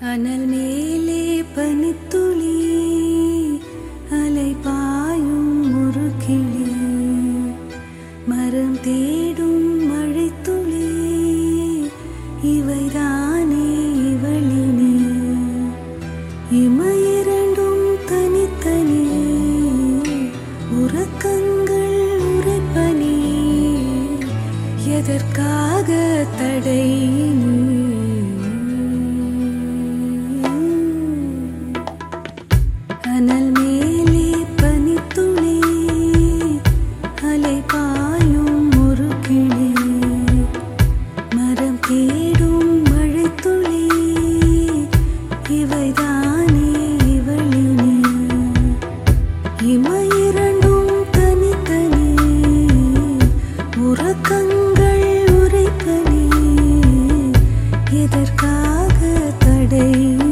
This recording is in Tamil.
அனல் மேலே பனித்துளி அலை பாயும் ஒரு கிளி. மரம் தேடும் மழைத்துளி இவைதான் நடை